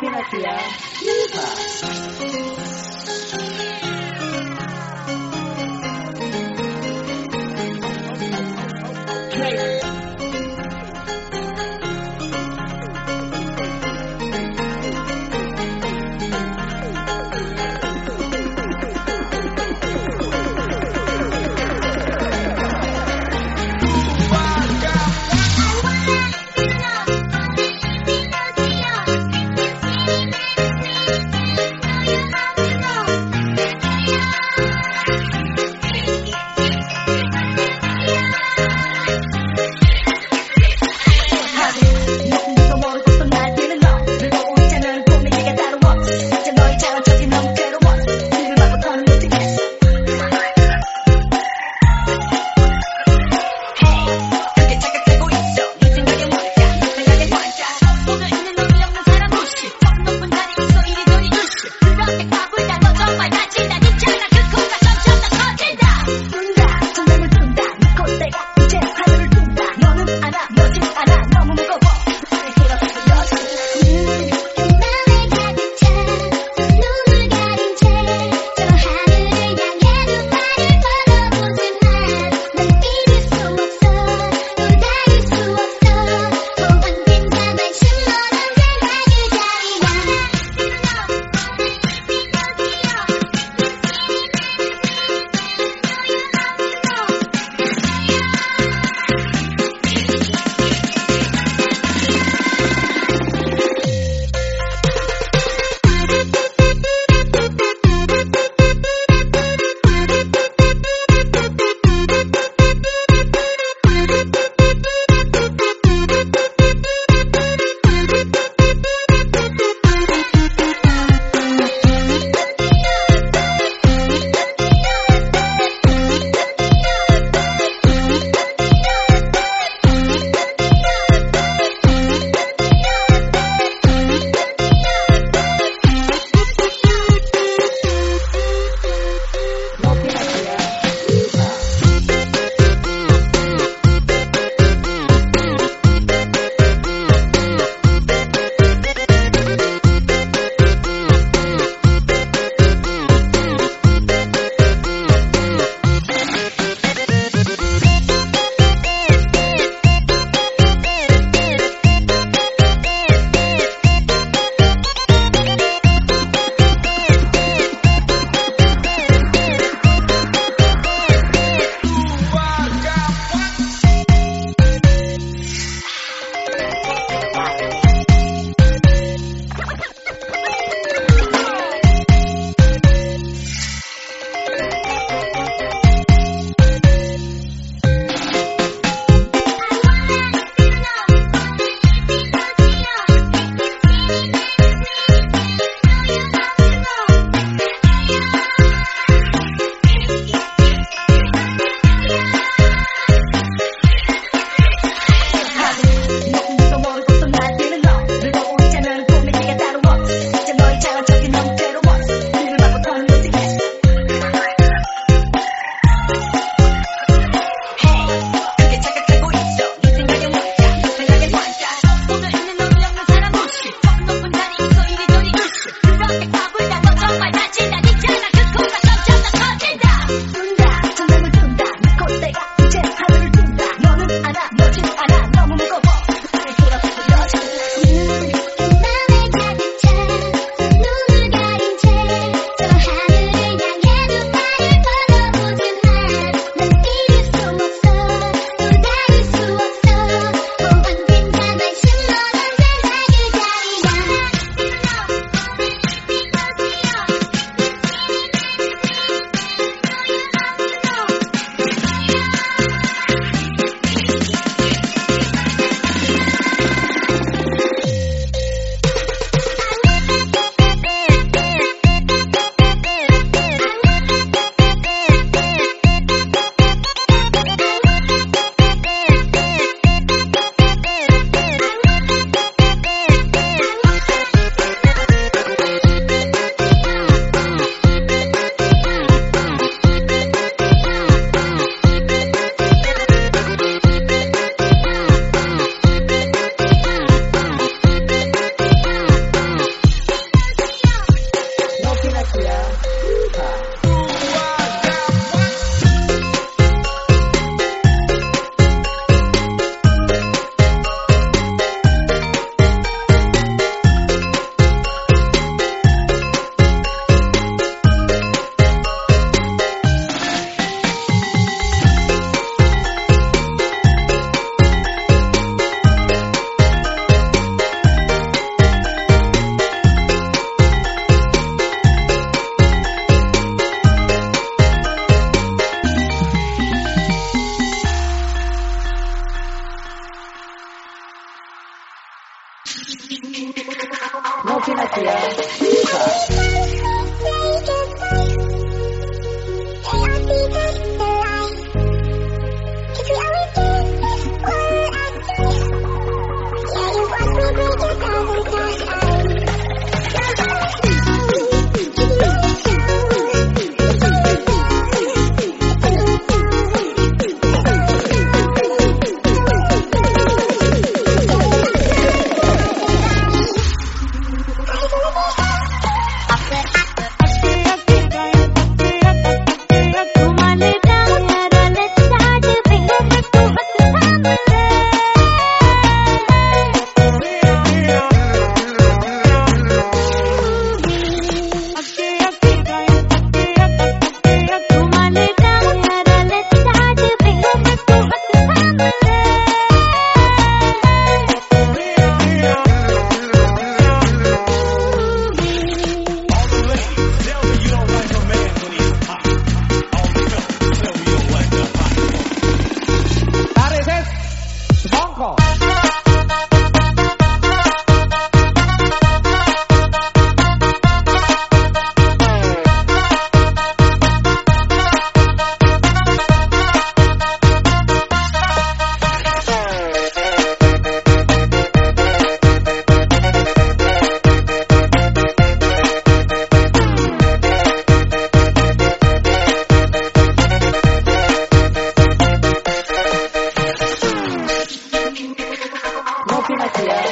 Kita. You. Nokia Nokia